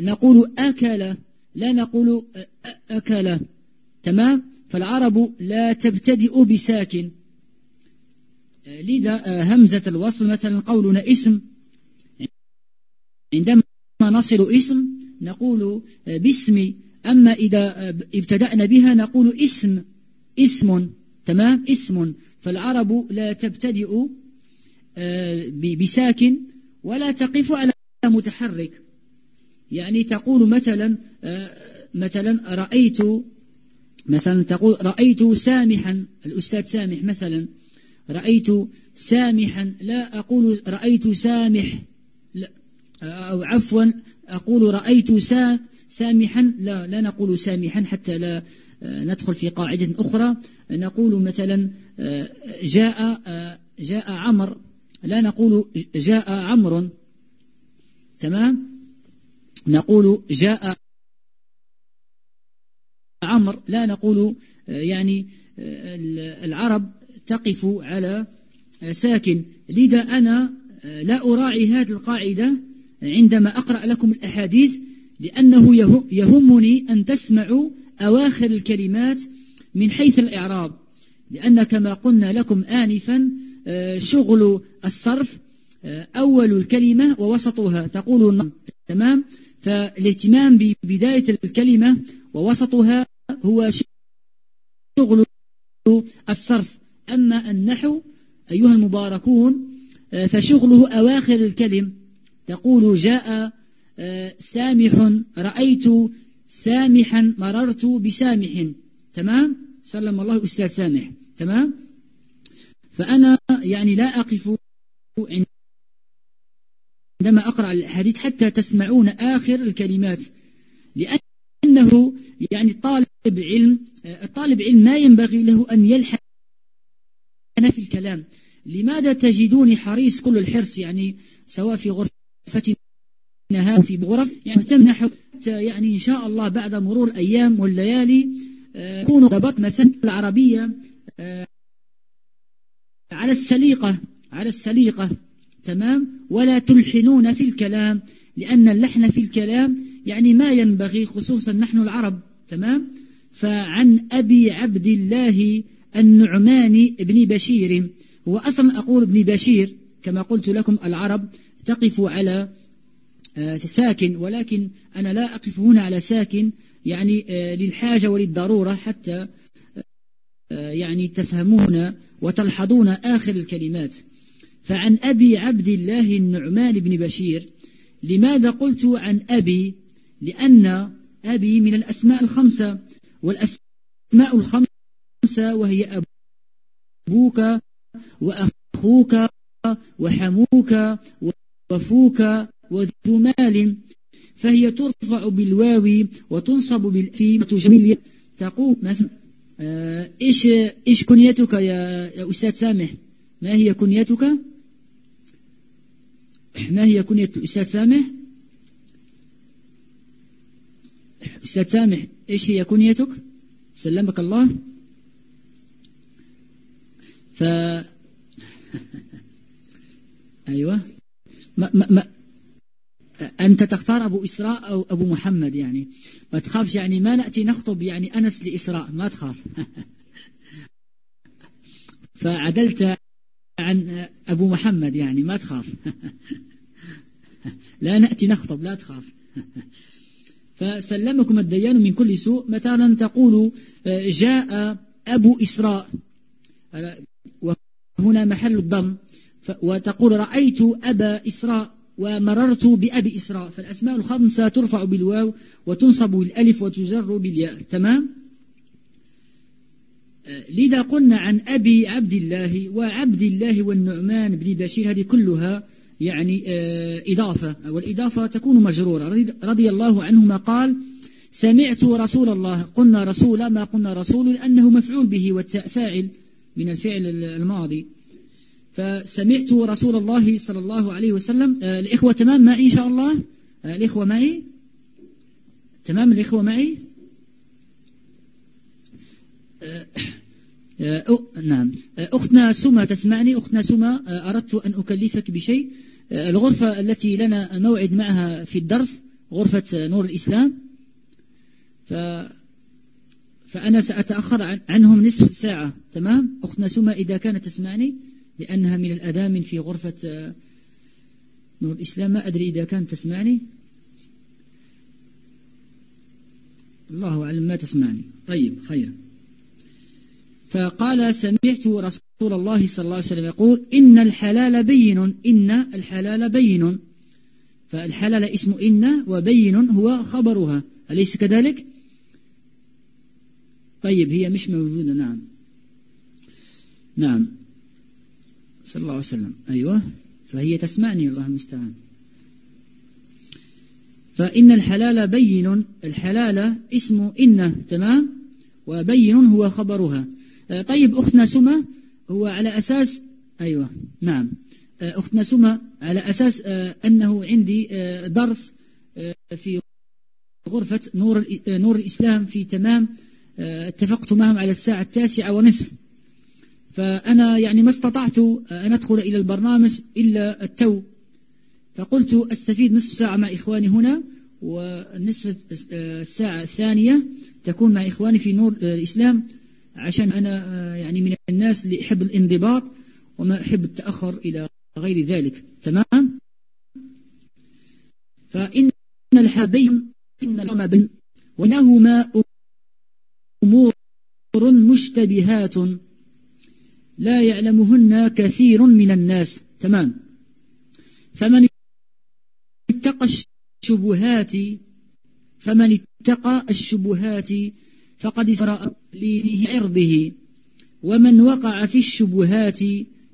نقول أكل لا نقول أكل تمام؟ فالعرب لا تبتدئ بساكن. لذا همزة الوصل مثلا قولنا اسم. عندما نصل اسم نقول باسم. أما إذا ابتدأنا بها نقول اسم. اسم تمام؟ اسم. فالعرب لا تبتدئ آه، بساكن ولا تقف على متحرك. يعني تقول مثلا آه، مثلا رأيت مثلا تقول رأيت سامحا الأستاذ سامح مثلا رأيت سامحا لا أقول رأيت سامح لا أو عفوا أقول رأيت سامحا لا لا نقول سامحا حتى لا آه، ندخل في قاعدة أخرى. نقول مثلا آه، جاء جاء عمر لا نقول جاء عمر. تمام؟ نقول جاء عمر لا نقول يعني العرب تقف على ساكن. لذا أنا لا أراعي هذه القاعدة عندما أقرأ لكم الأحاديث لأنه يهمني أن تسمعوا أواخر الكلمات من حيث الإعراب. لأن كما قلنا لكم آنفا آه، شغل الصرف آه، أول الكلمة ووسطها. تقول تمام؟ فالاهتمام ببداية الكلمة ووسطها هو شغل الصرف. أما النحو أيها المباركون آه، فشغله أواخر الكلم. تقول جاء سامح رأيت سامحا مررت بسامح. تمام؟ سلم الله أستاذ سامح. تمام؟ فأنا يعني لا أقف عندما أقرأ الحديث حتى تسمعون آخر الكلمات. لأنه يعني طالب علم الطالب علم ما ينبغي له أن يلحن في الكلام. لماذا تجدوني حريص كل الحرص يعني سواء في غرفتنا في غرف يعني مهتم نحو يعني إن شاء الله بعد مرور الأيام والليالي يكون ضبط مسألة العربية آه، على السليقة على السليقة. تمام؟ ولا تلحنون في الكلام لأن اللحن في الكلام يعني ما ينبغي خصوصا نحن العرب تمام؟ فعن أبي عبد الله النعمان بن بشير هو أصلا أقول ابن بشير كما قلت لكم العرب تقف على آه، ساكن ولكن أنا لا أقف هنا على ساكن يعني آه، للحاجة وللضرورة حتى آه، يعني تفهمون وتلحظون آخر الكلمات. فعن أبي عبد الله النعمان بن بشير لماذا قلت عن أبي؟ لأن أبي من الأسماء الخمسة والأسماء الخمسة وهي أبوك وأخوك وحموك وفوك وذو مال فهي ترفع بالواو وتنصب بالفي وتجمل تقول مثلا آه، إيش إيش كنيتك يا, أستاذ سامح؟ ما هي كنيتك؟ ما هي كنية الأستاذ سامح؟ أستاذ سامح إيش هي كنيتك؟ سلمك الله. ف أيوة. ما, ما, ما أنت تختار أبو إسراء أو أبو محمد يعني. ما تخافش يعني ما نأتي نخطب يعني أنس لإسراء ما تخاف. فعدلت عن أبو محمد يعني ما تخاف. لا نأتي نخطب لا تخاف. فسلمكم الديان من كل سوء. مثلا تقول جاء أبو إسراء. وهنا محل الضم. وتقول رأيت أبا إسراء ومررت بأبي إسراء. فالأسماء الخمسة ترفع بالواو وتنصب بالألف وتجر بالياء. تمام؟ آه، لذا قلنا عن أبي عبد الله وعبد الله والنعمان بن بشير هذه كلها يعني آه، إضافة والإضافة تكون مجرورة. رضي الله عنهما قال سمعت رسول الله قلنا رسول ما قلنا رسول لأنه مفعول به والتاء فاعل من الفعل الماضي. فسمعت رسول الله صلى الله عليه وسلم آه، الإخوة تمام معي إن شاء الله؟ آه، الإخوة معي؟ تمام الإخوة معي؟ آه، نعم. أختنا سما تسمعني. أختنا سما أردت أن أكلفك بشيء. الغرفة التي لنا موعد معها في الدرس غرفة نور الإسلام. ف فأنا سأتأخر عنهم نصف ساعة. تمام؟ أختنا سما إذا كانت تسمعني لأنها من الأدامن في غرفة آه، نور الإسلام. ما أدري إذا كانت تسمعني. الله أعلم ما تسمعني. طيب خير. فقال سمعت رسول الله صلى الله عليه وسلم يقول إن الحلال بين إن الحلال بين. فالحلال اسم إن وبين هو خبرها. أليس كذلك؟ طيب هي مش موجودة. نعم. نعم. صلى الله عليه وسلم. أيوة. فهي تسمعني. الله المستعان. فإن الحلال بين الحلال اسم إن. تمام؟ وبين هو خبرها. طيب أختنا سمى هو على أساس أيوة نعم. آه، أختنا سمى على أساس آه، أنه عندي درس في غرفة نور نور الإسلام في تمام اتفقت معهم على الساعة التاسعة ونصف. فأنا يعني ما استطعت أن أدخل إلى البرنامج إلا التو. فقلت أستفيد نصف ساعة مع إخواني هنا ونصف الساعة الثانية تكون مع إخواني في نور الإسلام. عشان أنا يعني من الناس اللي يحب الانضباط وما أحب التأخر إلى غير ذلك. تمام؟ فإن الحابين إن الغمب ونهما أمور مشتبهات لا يعلمهن كثير من الناس. تمام؟ فمن اتقى الشبهات فمن اتقى الشبهات فقد سرى لعرضه. ومن وقع في الشبهات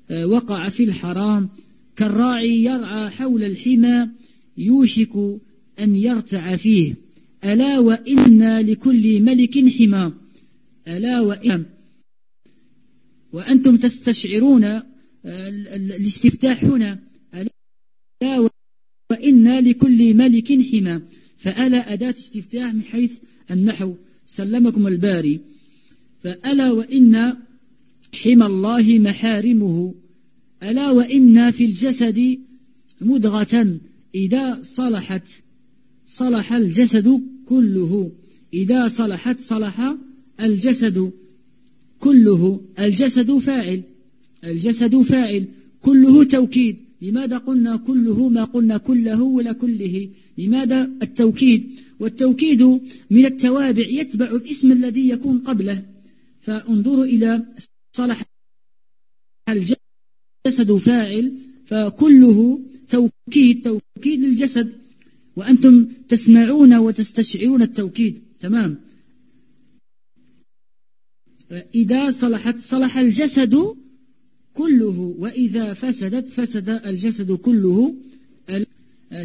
آه، وقع في الحرام كالراعي يرعى حول الحمى يوشك أن يرتع فيه. ألا وإن لكل ملك حمى. ألا وإن وأنتم تستشعرون آه، الاستفتاح هنا ألا وإن لكل ملك حمى. فألا أداة استفتاح من حيث النحو. سلمكم الباري. فألا وإن حمى الله محارمه. ألا وإن في الجسد مدغة إذا صلحت. صلح الجسد كله. إذا صلحت صلح الجسد كله. الجسد فاعل. الجسد فاعل. كله توكيد. لماذا قلنا كله ما قلنا كله ولا كله؟ لماذا التوكيد؟ والتوكيد من التوابع يتبع الاسم الذي يكون قبله. فانظروا إلى صلح الجسد فاعل فكله توكيد توكيد للجسد. وأنتم تسمعون وتستشعرون التوكيد. تمام. إذا صلحت صلح الجسد كله وإذا فسدت فسد الجسد كله.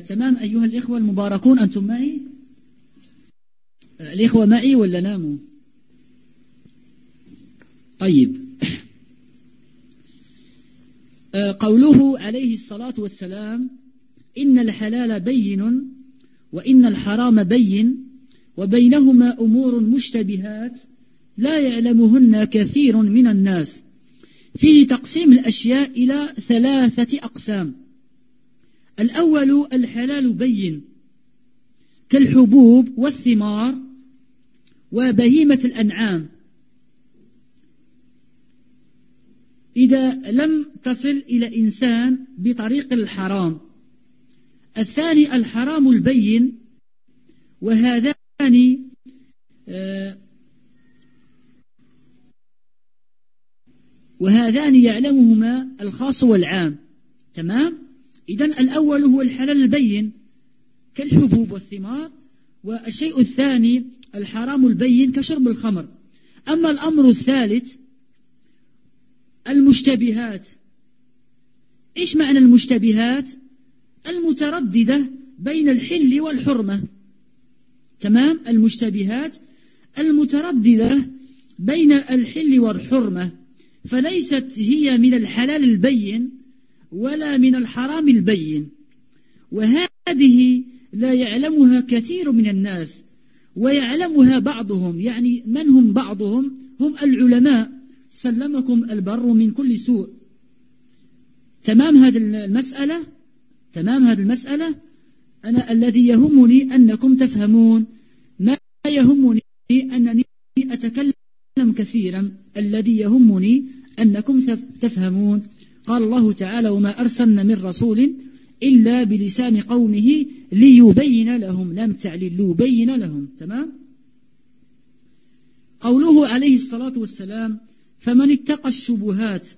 تمام أيها الإخوة المباركون أنتم معي؟ الإخوة معي ولا ناموا؟ طيب. آه، قوله عليه الصلاة والسلام إن الحلال بين وإن الحرام بين وبينهما أمور مشتبهات لا يعلمهن كثير من الناس. فيه تقسيم الأشياء إلى ثلاثة أقسام. الأول الحلال بين كالحبوب والثمار وبهيمة الأنعام. إذا لم تصل إلى إنسان بطريق الحرام. الثاني الحرام البين وهذان آه، وهذان يعلمهما الخاص والعام. تمام؟ إذا الأول هو الحلال البين كالحبوب والثمار والشيء الثاني الحرام البين كشرب الخمر. أما الأمر الثالث المشتبهات. إيش معنى المشتبهات؟ المترددة بين الحل والحرمة. تمام؟ المشتبهات المترددة بين الحل والحرمة. فليست هي من الحلال البين ولا من الحرام البين. وهذه لا يعلمها كثير من الناس ويعلمها بعضهم يعني من هم بعضهم؟ هم العلماء. سلمكم البر من كل سوء. تمام هذه المسألة؟ تمام هذه المسألة؟ أنا الذي يهمني أنكم تفهمون. ما يهمني أنني أتكلم كثيرا. الذي يهمني أنكم تفهمون. قال الله تعالى وما أرسلنا من رسول إلا بلسان قومه ليبين لهم لم تعلل ليبين لهم. تمام؟ قوله عليه الصلاة والسلام فمن اتقى الشبهات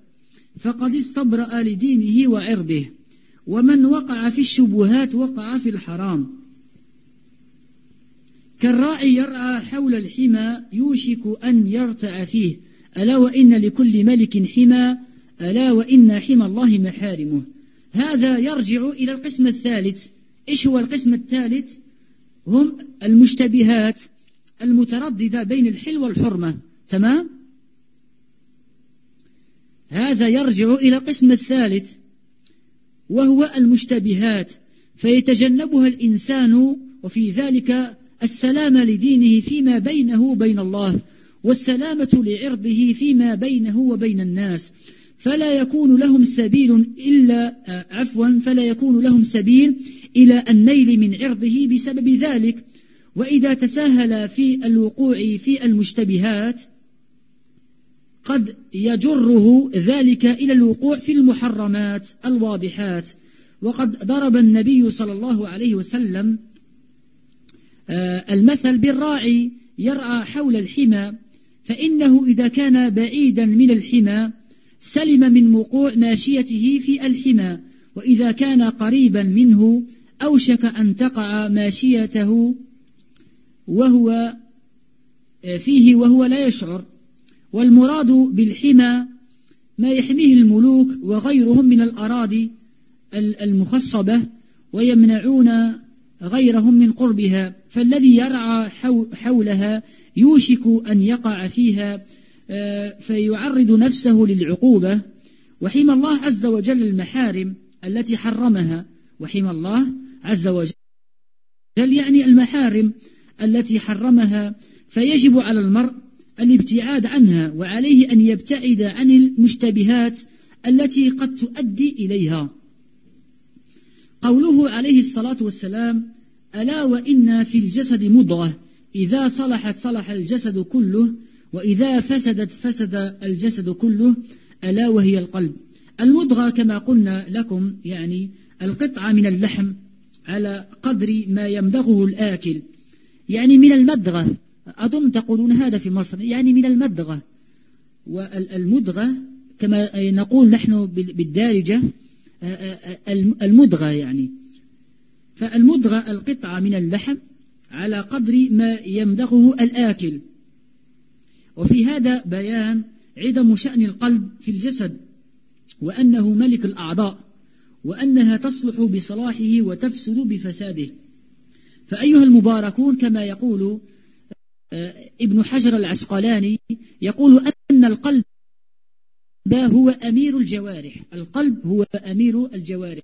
فقد استبرأ لدينه وعرضه ومن وقع في الشبهات وقع في الحرام. كالراعي يرعى حول الحمى يوشك أن يرتع فيه ألا وإن لكل ملك حمى ألا وإن حمى الله محارمه. هذا يرجع إلى القسم الثالث. إيش هو القسم الثالث؟ هم المشتبهات المترددة بين الحل والحرمة. تمام؟ هذا يرجع إلى القسم الثالث وهو المشتبهات. فيتجنبها الإنسان وفي ذلك السلام لدينه فيما بينه وبين الله والسلامة لعرضه فيما بينه وبين الناس. فلا يكون لهم سبيل إلا عفوا فلا يكون لهم سبيل إلى النيل من عرضه بسبب ذلك. وإذا تساهل في الوقوع في المشتبهات قد يجره ذلك إلى الوقوع في المحرمات الواضحات. وقد ضرب النبي صلى الله عليه وسلم آه، المثل بالراعي يرعى حول الحمى فإنه إذا كان بعيدا من الحمى سلم من وقوع ماشيته في الحمى وإذا كان قريبا منه أوشك أن تقع ماشيته وهو آه، فيه وهو لا يشعر. والمراد بالحمى ما يحميه الملوك وغيرهم من الأراضي المخصبة ويمنعون غيرهم من قربها. فالذي يرعى حولها يوشك أن يقع فيها فيعرض نفسه للعقوبة. وحمى الله عز وجل المحارم التي حرمها. وحمى الله عز وجل يعني المحارم التي حرمها. فيجب على المرء الابتعاد عنها وعليه أن يبتعد عن المشتبهات التي قد تؤدي إليها. قوله عليه الصلاة والسلام ألا وإن في الجسد مضغة إذا صلحت صلح الجسد كله وإذا فسدت فسد الجسد كله ألا وهي القلب. المضغة كما قلنا لكم يعني القطعة من اللحم على قدر ما يمضغه الآكل. يعني من المدغة أظن تقولون هذا في مصر يعني من المدغة والمدغة كما نقول نحن بالدارجة المدغة يعني. فالمدغة القطعة من اللحم على قدر ما يمدغه الآكل. وفي هذا بيان عدم شأن القلب في الجسد وأنه ملك الأعضاء وأنها تصلح بصلاحه وتفسد بفساده. فأيها المباركون كما يقول آه، ابن حجر العسقلاني يقول أن القلب هو أمير الجوارح. القلب هو أمير الجوارح.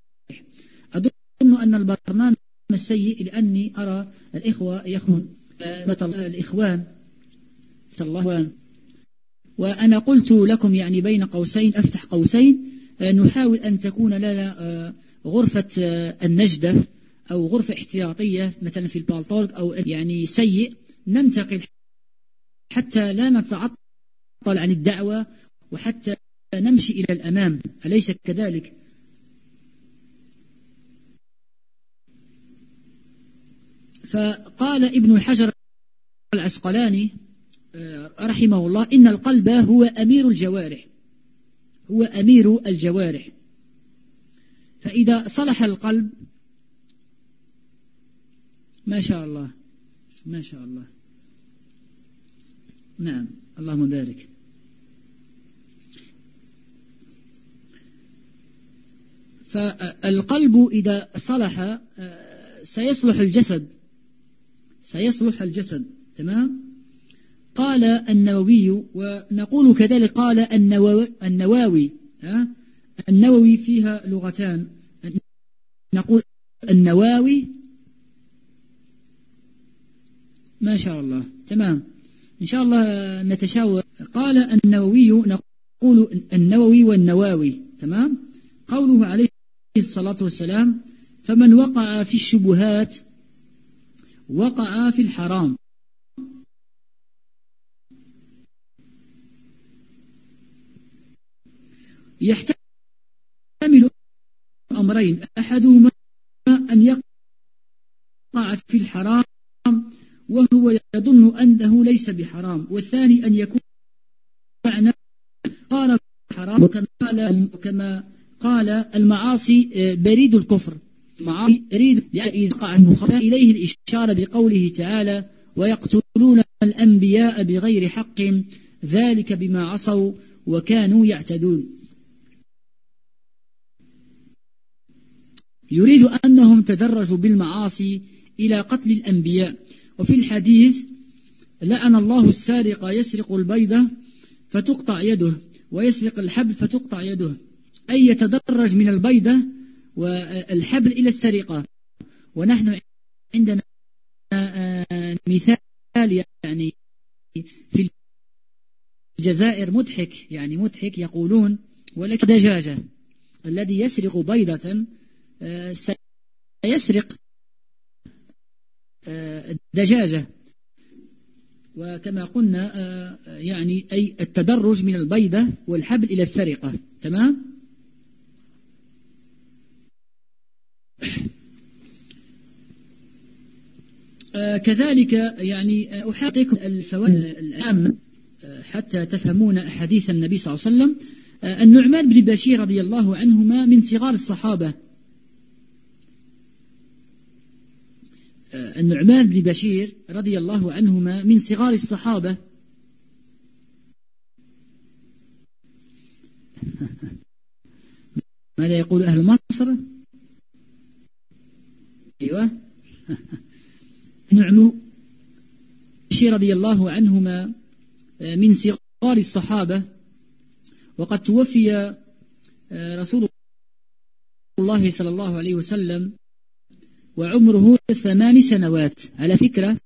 أظن أن البرنامج السيء لأني أرى الإخوة يخون الإخوان الله وأنا قلت لكم يعني بين قوسين أفتح قوسين آه، نحاول أن تكون لنا آه، غرفة النجدة أو غرفة احتياطية مثلا في البالطولك أو يعني سيء ننتقل حتى لا نتعطل عن الدعوة وحتى نمشي إلى الأمام. أليس كذلك؟ فقال ابن الحجر العسقلاني آه، رحمه الله إن القلب هو أمير الجوارح. هو أمير الجوارح. فإذا صلح القلب ما شاء الله ما شاء الله. نعم اللهم بارك. فالقلب إذا صلح آه، سيصلح الجسد. سيصلح الجسد تمام؟ قال النووي ونقول كذلك قال النواوي النووي فيها لغتان. نقول النواوي. ما شاء الله. تمام. إن شاء الله نتشاور. قال النووي نقول النووي والنواوي. تمام. قوله عليه الصلاة والسلام فمن وقع في الشبهات وقع في الحرام. يحتمل أمرين. أحدهما أن يقع في الحرام وهو يظن أنه ليس بحرام والثاني أن يكون معنى قال حرام وكما قال, وكما قال المعاصي آه، بريد الكفر. معاصي بريد يعني إذا قع إليه الإشارة بقوله تعالى ويقتلون الأنبياء بغير حق ذلك بما عصوا وكانوا يعتدون. يريد أنهم تدرجوا بالمعاصي إلى قتل الأنبياء. وفي الحديث لأن الله السارق يسرق البيضة فتقطع يده ويسرق الحبل فتقطع يده. أي يتدرج من البيضة والحبل إلى السرقة. ونحن عندنا مثال يعني في الجزائر مضحك. يعني مضحك يقولون ولك دجاجة الذي يسرق بيضة سيسرق دجاجة وكما قلنا يعني أي التدرج من البيضة والحبل إلى السرقة. تمام؟ كذلك يعني أحاطيكم الفوائد العامة حتى تفهمون حديث النبي صلى الله عليه وسلم. النعمان بن بشير رضي الله عنهما من صغار الصحابة. النعمان بن بشير رضي الله عنهما من صغار الصحابة. ماذا يقول أهل مصر؟ أيوة. نعم بشير رضي الله عنهما من صغار الصحابة. وقد توفي رسول الله صلى الله عليه وسلم وعمره ثمان سنوات. على فكرة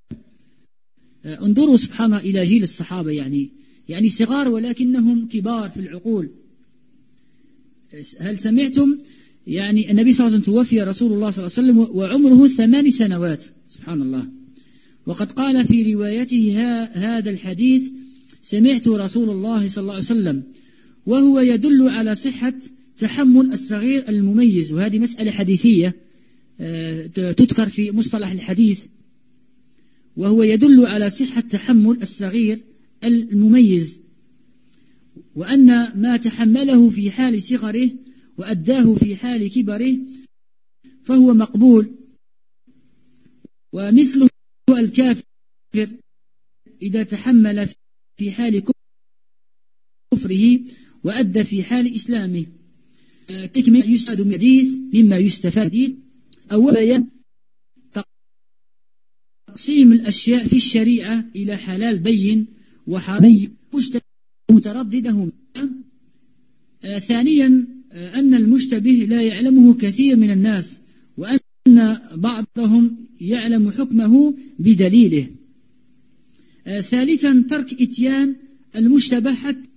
آه، انظروا سبحان إلى جيل الصحابة يعني يعني صغار ولكنهم كبار في العقول. هل سمعتم؟ يعني النبي صلى الله عليه وسلم توفي رسول الله صلى الله عليه وسلم وعمره ثمان سنوات. سبحان الله. وقد قال في روايته هذا الحديث سمعت رسول الله صلى الله عليه وسلم وهو يدل على صحة تحمل الصغير المميز. وهذه مسألة حديثية. تذكر في مصطلح الحديث وهو يدل على صحة تحمل الصغير المميز وأن ما تحمله في حال صغره وأداه في حال كبره فهو مقبول. ومثله الكافر إذا تحمل في حال كفره وأدى في حال إسلامه. كما يستفاد من الحديث مما يستفاد. أو بيان تقسيم الأشياء في الشريعة إلى حلال بين وحرام مترددهم آه ثانيا آه أن المشتبه لا يعلمه كثير من الناس وأن بعضهم يعلم حكمه بدليله. آه ثالثا ترك إتيان المشتبه حتى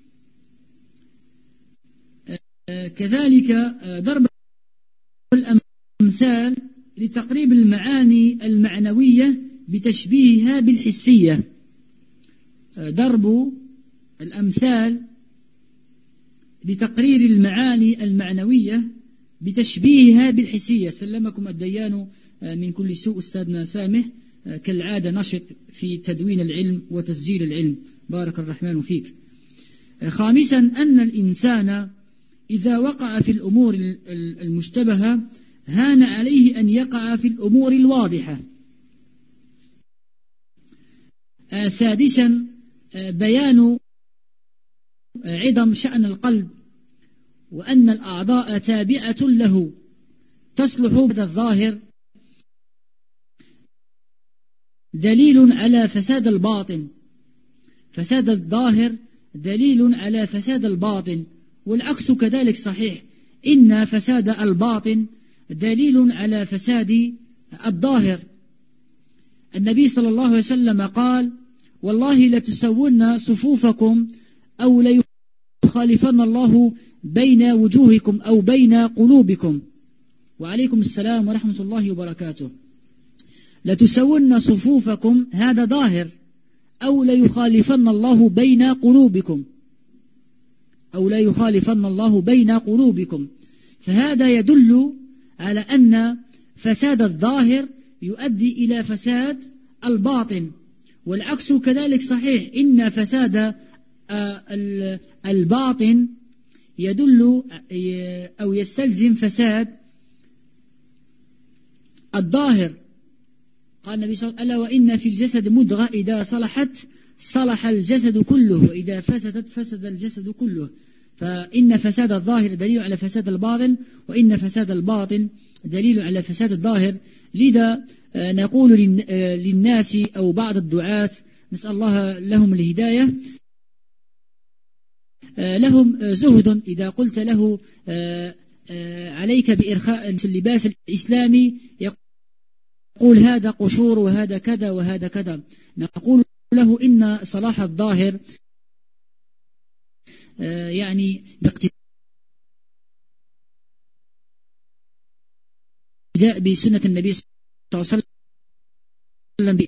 كذلك ضرب الأمثال لتقريب المعاني المعنوية بتشبيهها بالحسية. ضرب الأمثال لتقرير المعاني المعنوية بتشبيهها بالحسية. سلمكم الديان من كل سوء أستاذنا سامح كالعادة نشط في تدوين العلم وتسجيل العلم. بارك الرحمن فيك. خامسا أن الإنسان إذا وقع في الأمور المشتبهة هان عليه أن يقع في الأمور الواضحة. آه، سادسا آه، بيان آه، عظم شأن القلب وأن الأعضاء تابعة له تصلح بدا الظاهر. دليل على فساد الباطن. فساد الظاهر دليل على فساد الباطن والعكس كذلك صحيح. إن فساد الباطن دليل على فساد الظاهر. النبي صلى الله عليه وسلم قال والله لتسون صفوفكم أو ليخالفن الله بين وجوهكم أو بين قلوبكم. وعليكم السلام ورحمة الله وبركاته. لتسون صفوفكم هذا ظاهر أو ليخالفن الله بين قلوبكم. أو لا يخالفن الله بين قلوبكم. فهذا يدل على أن فساد الظاهر يؤدي إلى فساد الباطن. والعكس كذلك صحيح إن فساد آه، الباطن يدل أو يستلزم فساد الظاهر. قال النبي صلى الله عليه وسلم ألا وإن في الجسد مدغة إذا صلحت صلح الجسد كله وإذا فسدت فسد الجسد كله. فإن فساد الظاهر دليل على فساد الباطن وإن فساد الباطن دليل على فساد الظاهر. لذا آه، نقول آه، للناس أو بعض الدعاة نسأل الله لهم الهداية. آه، لهم زهد. إذا قلت له عليك بإرخاء اللباس الإسلامي يقول هذا قشور وهذا كذا وهذا كذا. نقول له إن صلاح الظاهر يعني باقتداء بسنة النبي صلى الله عليه وسلم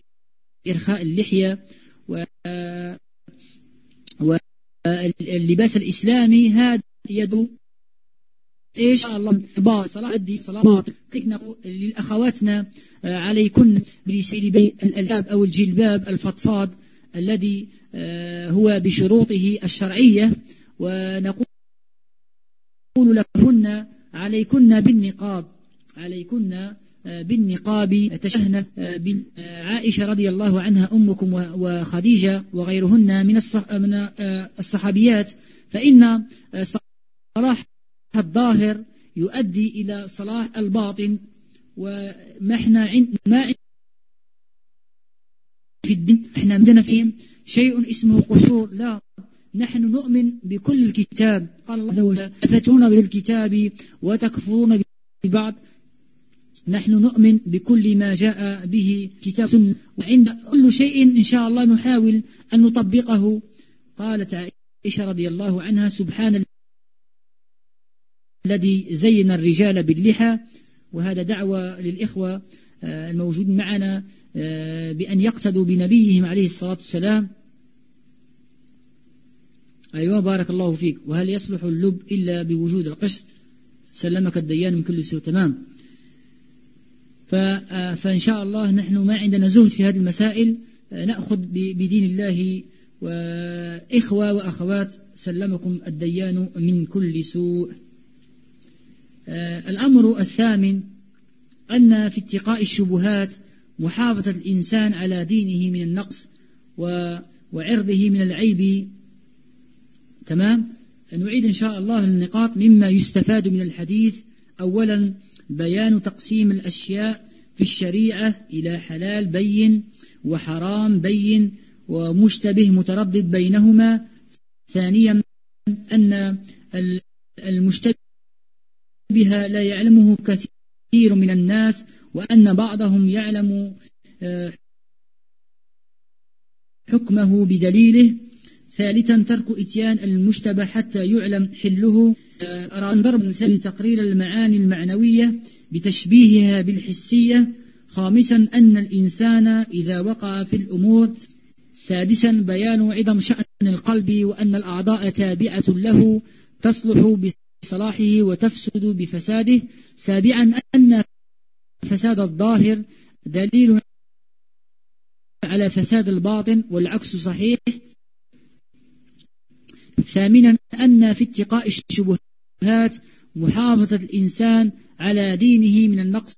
بإرخاء اللحية و واللباس الإسلامي هذا يد إيش؟ الله صلاة أدي صلاة للأخواتنا آه، عليكن بسير الألباب أو الجلباب الفضفاض الذي آه، هو بشروطه الشرعية. ونقول لهن عليكن بالنقاب عليكن آه، بالنقاب. تشهن عائشة رضي الله عنها أمكم وخديجة وغيرهن من من الصحابيات فإن صلاح الظاهر يؤدي إلى صلاح الباطن وما إحنا ما في الدين. إحنا عندنا فيه شيء اسمه قشور. لا. نحن نؤمن بكل الكتاب. قال الله عز وجل تفتون بالكتاب وتكفرون ببعض نحن نؤمن بكل ما جاء به كتاب سنة. وعند كل شيء إن شاء الله نحاول أن نطبقه. قالت عائشة رضي الله عنها سبحان الذي زين الرجال باللحى. وهذا دعوة للإخوة آه، الموجود معنا آه، بأن يقتدوا بنبيهم عليه الصلاة والسلام. أيوة بارك الله فيك. وهل يصلح اللب إلا بوجود القشر؟ سلمك الديان من كل سوء. تمام. آه، فإن شاء الله نحن ما عندنا زهد في هذه المسائل. نأخذ بدين الله وإخوة وأخوات سلمكم الديان من كل سوء. آه، الأمر الثامن أن في اتقاء الشبهات محافظة الإنسان على دينه من النقص وعرضه من العيب تمام؟ نعيد إن شاء الله النقاط مما يستفاد من الحديث. أولا بيان تقسيم الأشياء في الشريعة إلى حلال بين وحرام بين ومشتبه متردد بينهما. ثانيا أن المشتبه لا يعلمه كثير من الناس وأن بعضهم يعلم آه، حكمه بدليله. ثالثا ترك إتيان المشتبه حتى يعلم حله. آه، أرى أن ضرب مثال تقرير المعاني المعنوية بتشبيهها بالحسية. خامسا أن الإنسان إذا وقع في الأمور. سادسا بيان عظم شأن القلب وأن الأعضاء تابعة له تصلح بصلاحه وتفسد بفساده. سابعا أن فساد الظاهر دليل على فساد الباطن والعكس صحيح. ثامنا أن في اتقاء الشبهات محافظة الإنسان على دينه من النقص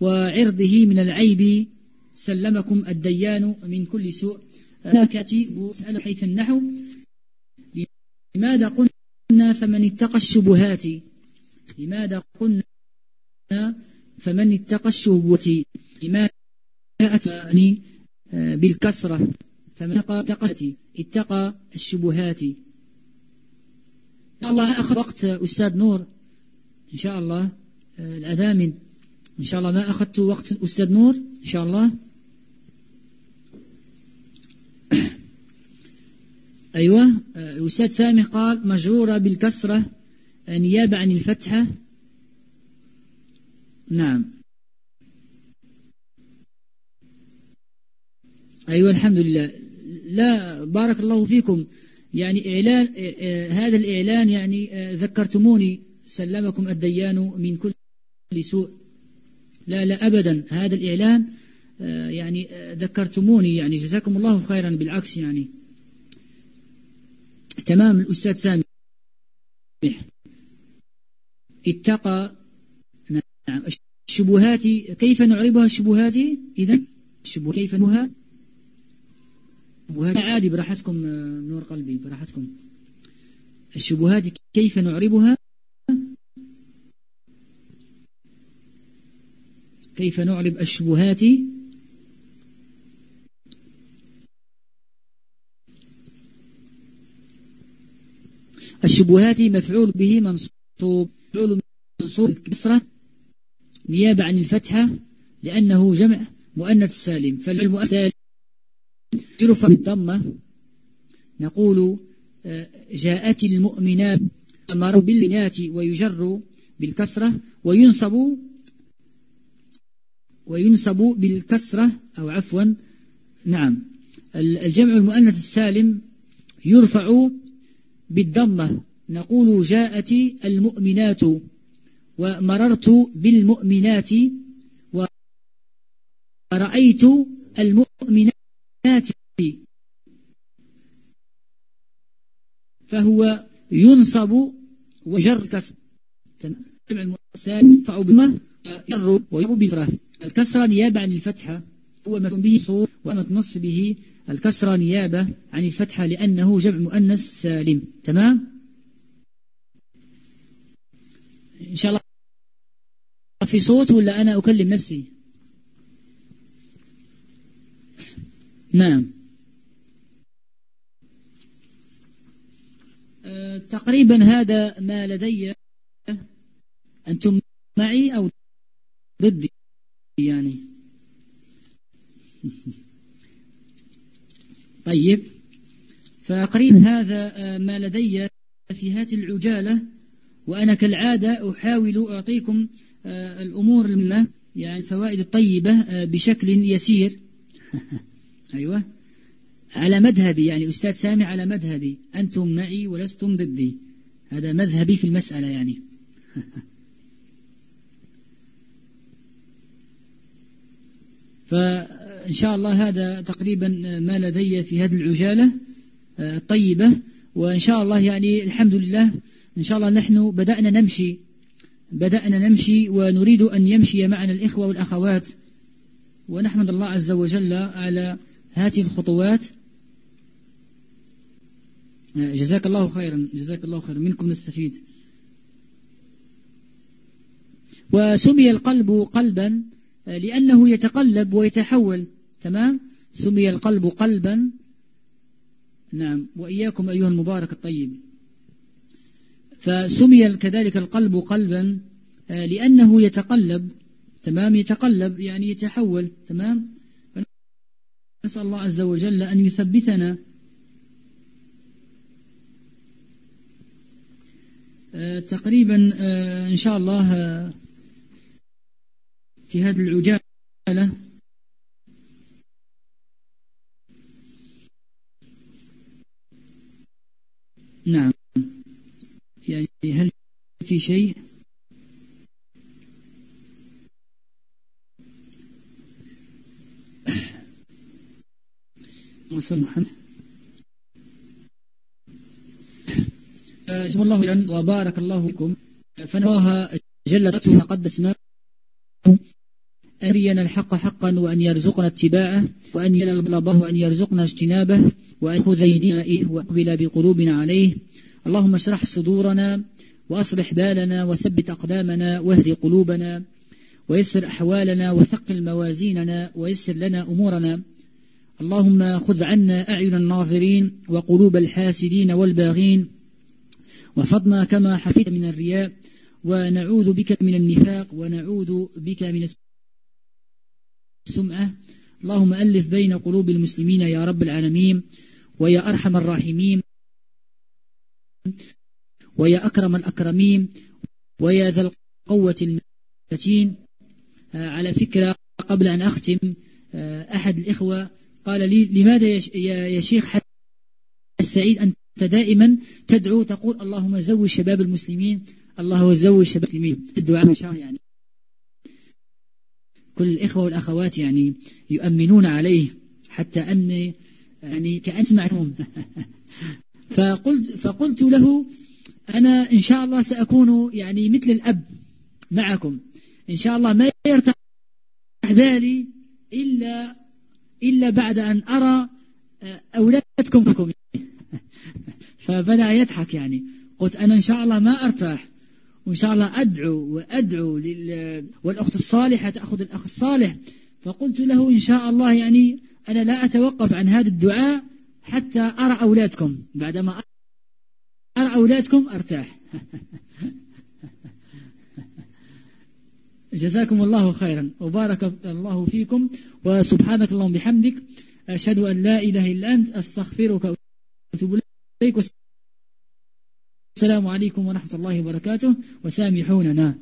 وعرضه من العيب. سلمكم الديان من كل سوء. أنا كاتب سأل حيث النحو. لماذا قلنا فمن اتقى الشبهات؟ لماذا قلنا فمن اتقى الشبهات؟ لماذا أتاني بالكسرة؟ فمن اتقى اتقى الشبهات. إن الله أخذ وقت أستاذ نور. إن شاء الله آه، الأذامن إن شاء الله ما أخذت وقت أستاذ نور. إن شاء الله. أيوة الأستاذ سامي قال مجرورة بالكسرة نيابة عن الفتحة. نعم. أيوة الحمد لله. لا بارك الله فيكم. يعني إعلان هذا الإعلان يعني ذكرتموني سلمكم الديان من كل سوء. لا لا أبدا. هذا الإعلان يعني ذكرتموني. يعني جزاكم الله خيرا بالعكس يعني. تمام الأستاذ سامي. اتقى. نعم. الشبهات كيف نعربها الشبهات؟ إذا الشبهات كيف نعربها؟ الشبهات عادي براحتكم نور قلبي براحتكم. الشبهات كيف نعربها؟ كيف نعرب الشبهات؟ الشبهات مفعول به منصوب مفعول منصوب كسرة نيابة عن الفتحة لأنه جمع مؤنث سالم. فالمؤنث سالم يرفع بالضمة نقول آه، جاءت المؤمنات أمر بالبنات ويجر بالكسرة وينصب وينصب بالكسرة أو عفوا. نعم. الجمع المؤنث السالم يرفع بالضمة. نقول جاءت المؤمنات ومررت بالمؤمنات ورأيت المؤمنات فهو ينصب وجر كسر. يرفع بما ير ويب بفره الكسرة نيابة عن الفتحة هو ما به صور وما تنص به الكسرة نيابة عن الفتحة لأنه جمع مؤنث سالم. تمام؟ إن شاء الله. في صوت ولا أنا أكلم نفسي؟ نعم. تقريبا هذا ما لدي أنتم معي أو ضدي يعني. طيب فقريب هذا آه، ما لدي في هذه العجالة وأنا كالعادة أحاول أعطيكم آه، الأمور يعني الفوائد الطيبة آه، بشكل يسير. أيوة. على مذهبي يعني أستاذ سامي على مذهبي. أنتم معي ولستم ضدي. هذا مذهبي في المسألة يعني. فإن شاء الله هذا تقريبا ما لدي في هذه العجالة آه، الطيبة. وإن شاء الله يعني الحمد لله إن شاء الله نحن بدأنا نمشي بدأنا نمشي ونريد أن يمشي معنا الإخوة والأخوات. ونحمد الله عز وجل على هذه الخطوات. جزاك الله خيرا جزاك الله خيرا. منكم نستفيد. وسمي القلب قلبا لأنه يتقلب ويتحول. تمام؟ سمي القلب قلبا. نعم. وإياكم أيها المبارك الطيب. فسمي كذلك القلب قلبا آه، لأنه يتقلب. تمام؟ يتقلب يعني يتحول. تمام؟ نسأل الله عز وجل أن يثبتنا تقريبا آه، إن شاء الله في هذه العجالة. نعم. يعني هل في شيء؟ وصل محمد. جزاكم الله وبارك الله فيكم. فنواها جلته قدسنا أن يرينا الحق حقا وأن يرزقنا اتباعه وأن ينال وأن يرزقنا اجتنابه وأن يأخذ أيدينا وأقبل بقلوبنا عليه. اللهم اشرح صدورنا وأصلح بالنا وثبت أقدامنا واهد قلوبنا ويسر أحوالنا وثقل موازيننا ويسر لنا أمورنا. اللهم خذ عنا أعين الناظرين وقلوب الحاسدين والباغين. وفضنا كما حفظت من الرياء ونعوذ بك من النفاق ونعوذ بك من السمعة. اللهم ألف بين قلوب المسلمين يا رب العالمين ويا أرحم الراحمين ويا أكرم الأكرمين ويا ذا القوة المتين. على فكرة قبل أن أختم أحد الإخوة قال لي لماذا يا شيخ السعيد أنت دائما تدعو تقول اللهم زوج شباب المسلمين الله زوج شباب المسلمين. الدعاء شاء يعني. كل الإخوة والأخوات يعني يؤمنون عليه حتى أني يعني كأن سمعتهم فقلت, فقلت له أنا إن شاء الله سأكون يعني مثل الأب معكم. إن شاء الله ما يرتاح بالي إلا إلا بعد أن أرى أولادكم فبدأ يضحك يعني. قلت أنا إن شاء الله ما أرتاح وإن شاء الله أدعو وأدعو لل... والأخت الصالحة تأخذ الأخ الصالح. فقلت له إن شاء الله يعني أنا لا أتوقف عن هذا الدعاء حتى أرى أولادكم. بعدما أرى أولادكم أرتاح. جزاكم الله خيرا. وبارك الله فيكم. وسبحانك اللهم بحمدك. أشهد أن لا إله إلا أنت. أستغفرك وأتوب إليك. السلام عليكم ورحمة الله وبركاته وسامحوننا.